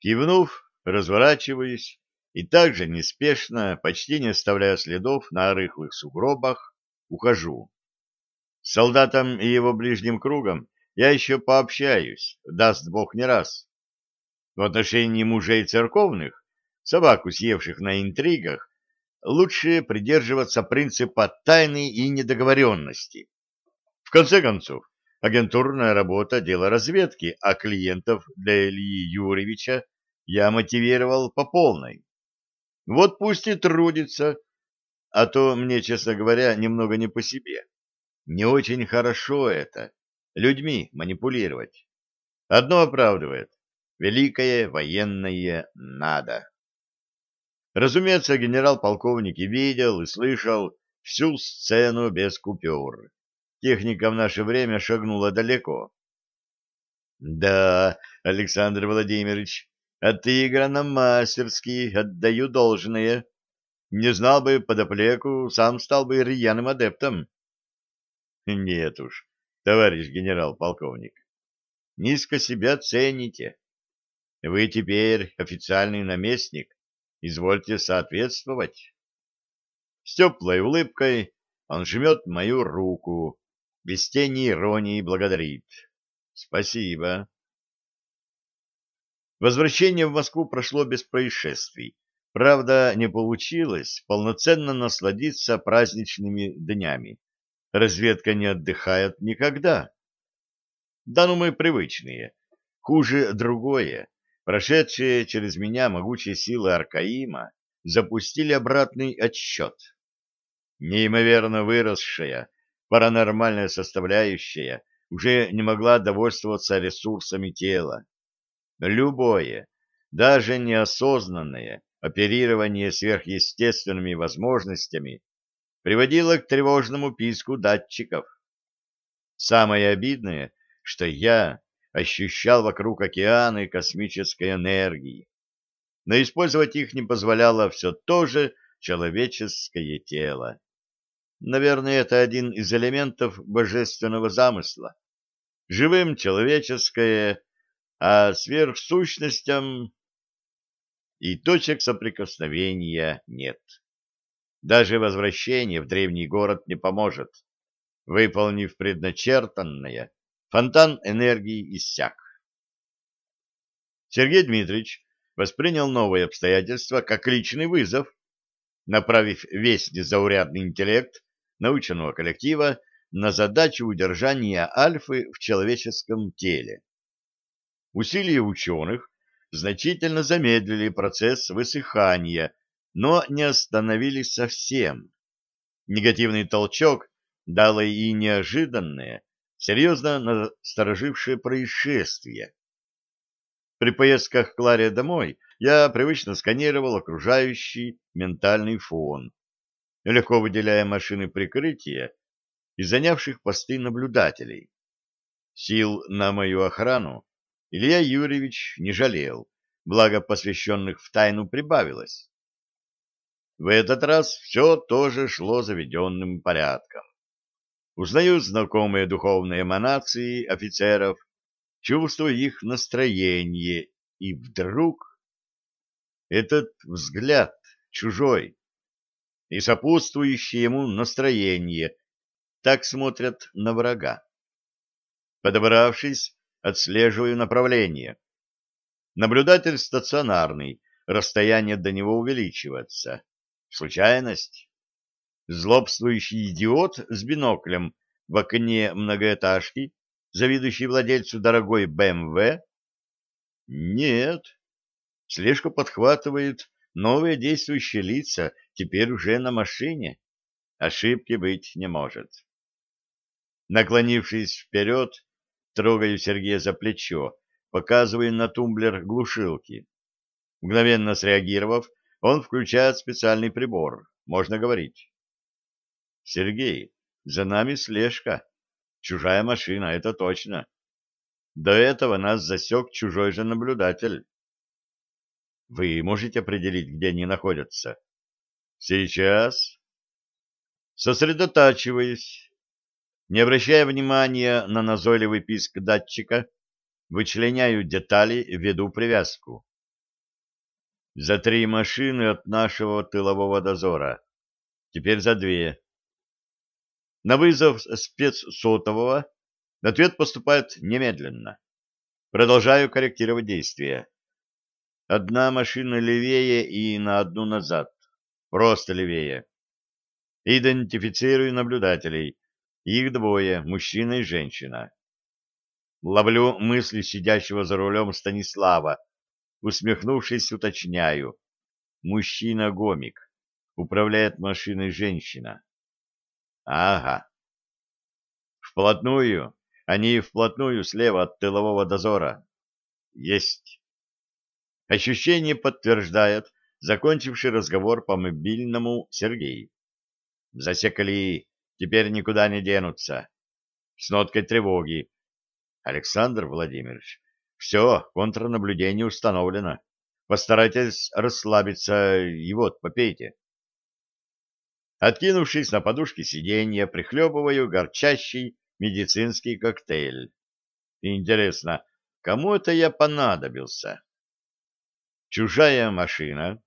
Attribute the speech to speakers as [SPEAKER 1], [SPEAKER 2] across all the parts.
[SPEAKER 1] Кивнув, разворачиваюсь и также неспешно, почти не оставляя следов на рыхлых сугробах, ухожу. С солдатом и его ближним кругом я еще пообщаюсь, даст бог не раз. В отношении мужей церковных, собаку съевших на интригах, лучше придерживаться принципа тайны и недоговоренности. В конце концов, агентурная работа – дело разведки, а клиентов для Ильи Юрьевича я мотивировал по полной. Вот пусть и трудится, а то мне, честно говоря, немного не по себе. Не очень хорошо это, людьми манипулировать. Одно оправдывает – великое военное надо. Разумеется, генерал-полковник и видел, и слышал всю сцену без купюр. Техника в наше время шагнула далеко. Да, Александр Владимирович, отыграно мастерски, отдаю должное. Не знал бы подоплеку, сам стал бы рьяным адептом. Нет уж, товарищ генерал-полковник, низко себя цените. Вы теперь официальный наместник Извольте соответствовать. С теплой улыбкой он жмет мою руку, без тени иронии благодарит. Спасибо. Возвращение в Москву прошло без происшествий. Правда, не получилось полноценно насладиться праздничными днями. Разведка не отдыхает никогда. Да ну мы привычные. Хуже другое. Прошедшие через меня могучие силы Аркаима запустили обратный отсчет. Неимоверно выросшая паранормальная составляющая уже не могла довольствоваться ресурсами тела. Любое, даже неосознанное оперирование сверхъестественными возможностями приводило к тревожному писку датчиков. Самое обидное, что я ощущал вокруг океаны космической энергии, но использовать их не позволяло все то же человеческое тело. Наверное, это один из элементов божественного замысла. Живым человеческое, а сверхсущностям и точек соприкосновения нет. Даже возвращение в древний город не поможет. Выполнив предначертанное, Фонтан энергии иссяк. Сергей Дмитриевич воспринял новые обстоятельства как личный вызов, направив весь незаурядный интеллект наученного коллектива на задачу удержания альфы в человеческом теле. Усилия ученых значительно замедлили процесс высыхания, но не остановились совсем. Негативный толчок дало и неожиданное, серьезно насторожившее происшествие. При поездках Кларе домой я привычно сканировал окружающий ментальный фон, легко выделяя машины прикрытия и занявших посты наблюдателей. Сил на мою охрану Илья Юрьевич не жалел, благо посвященных в тайну прибавилось. В этот раз все тоже шло заведенным порядком. Узнаю знакомые духовные эманации офицеров, чувствую их настроение, и вдруг этот взгляд чужой и сопутствующее ему настроение так смотрят на врага. Подобравшись, отслеживаю направление. Наблюдатель стационарный, расстояние до него увеличивается. Случайность? Злобствующий идиот с биноклем в окне многоэтажки, завидующий владельцу дорогой БМВ? Нет. Слежку подхватывают новые действующие лица, теперь уже на машине. Ошибки быть не может. Наклонившись вперед, трогаю Сергея за плечо, показывая на тумблер глушилки. Мгновенно среагировав, он включает специальный прибор. Можно говорить. Сергей, за нами слежка. Чужая машина, это точно. До этого нас засек чужой же наблюдатель. Вы можете определить, где они находятся? Сейчас. Сосредотачиваясь. Не обращая внимания на назойливый писк датчика, вычленяю детали, веду привязку. За три машины от нашего тылового дозора. Теперь за две. На вызов спецсотового ответ поступает немедленно. Продолжаю корректировать действия. Одна машина левее и на одну назад. Просто левее. Идентифицирую наблюдателей. Их двое, мужчина и женщина. Ловлю мысли сидящего за рулем Станислава. Усмехнувшись, уточняю. Мужчина-гомик. Управляет машиной женщина. Ага. Вплотную. Они вплотную слева от тылового дозора. Есть. Ощущение подтверждает закончивший разговор по мобильному Сергей. Засекли, теперь никуда не денутся. С ноткой тревоги. Александр Владимирович, все, контрнаблюдение установлено. Постарайтесь расслабиться и вот, попейте. Откинувшись на подушке сиденья, прихлебываю горчащий медицинский коктейль. Интересно, кому это я понадобился? Чужая машина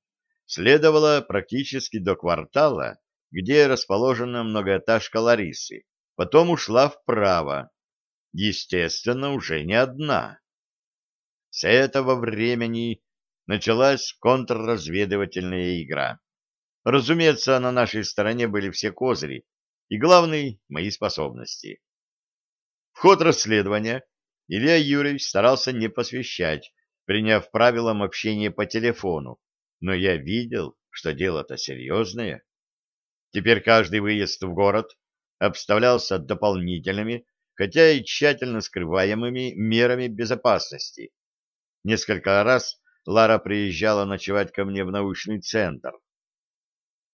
[SPEAKER 1] следовала практически до квартала, где расположена многоэтажка Ларисы, потом ушла вправо. Естественно, уже не одна. С этого времени началась контрразведывательная игра. Разумеется, на нашей стороне были все козыри, и главный — мои способности. В ход расследования Илья Юрьевич старался не посвящать, приняв правилам общения по телефону, но я видел, что дело-то серьезное. Теперь каждый выезд в город обставлялся дополнительными, хотя и тщательно скрываемыми мерами безопасности. Несколько раз Лара приезжала ночевать ко мне в научный центр.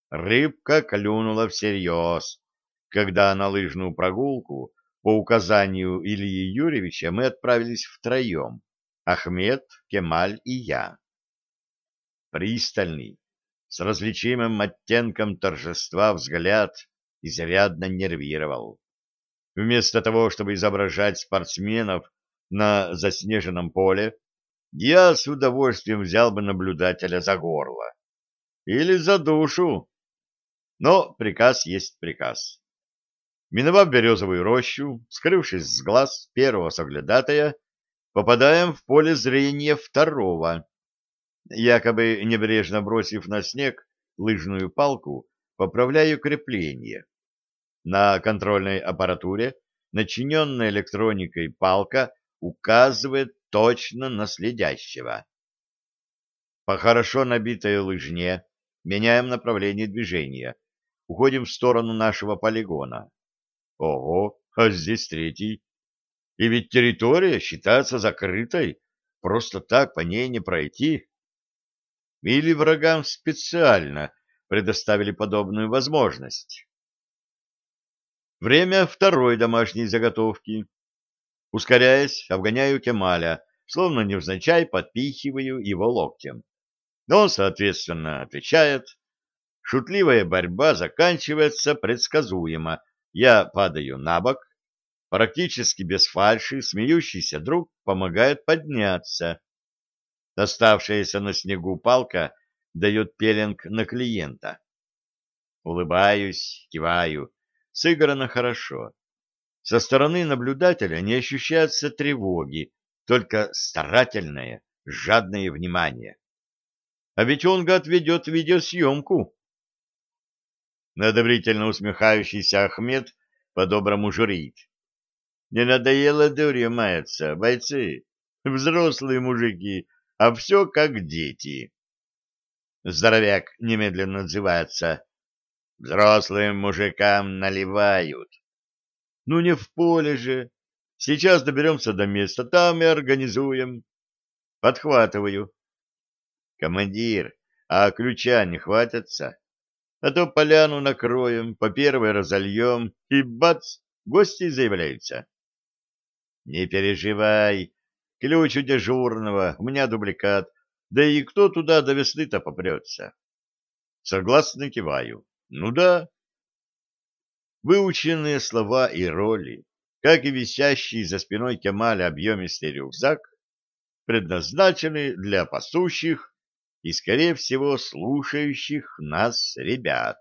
[SPEAKER 1] Рыбка клюнула всерьез, когда на лыжную прогулку по указанию Ильи Юрьевича мы отправились втроем — Ахмед, Кемаль и я. Пристальный, с различимым оттенком торжества взгляд изрядно нервировал. Вместо того, чтобы изображать спортсменов на заснеженном поле, я с удовольствием взял бы наблюдателя за горло. Или за душу, но приказ есть приказ. Миновав березовую рощу, скрывшись с глаз первого соглядатая, попадаем в поле зрения второго. Якобы небрежно бросив на снег лыжную палку, поправляю крепление. На контрольной аппаратуре начиненная электроникой палка указывает точно на следящего. По хорошо набитой лыжне меняем направление движения уходим в сторону нашего полигона. Ого, а здесь третий. И ведь территория считается закрытой, просто так по ней не пройти. Или врагам специально предоставили подобную возможность. Время второй домашней заготовки. Ускоряясь, обгоняю Кемаля, словно невзначай подпихиваю его локтем. Но он, соответственно, отвечает, Шутливая борьба заканчивается предсказуемо. Я падаю на бок, практически без фальши, смеющийся друг помогает подняться. Оставшаяся на снегу палка дает пеленг на клиента. Улыбаюсь, киваю. Сыграно хорошо. Со стороны наблюдателя не ощущается тревоги, только старательное, жадное внимание. А ведь он, гад, ведет видеосъемку. Надобрительно усмехающийся Ахмед по-доброму журит. Не надоело дурью маяться, бойцы? Взрослые мужики, а все как дети. Здоровяк немедленно отзывается. Взрослым мужикам наливают. Ну не в поле же. Сейчас доберемся до места, там и организуем. Подхватываю. Командир, а ключа не хватится? а то поляну накроем, по первой разольем, и бац, гости заявляются. Не переживай, ключ у дежурного, у меня дубликат, да и кто туда до весны-то попрется? Согласно киваю. Ну да. Выученные слова и роли, как и висящий за спиной Кемаля объемистый рюкзак, предназначены для пасущих и, скорее всего, слушающих нас ребят.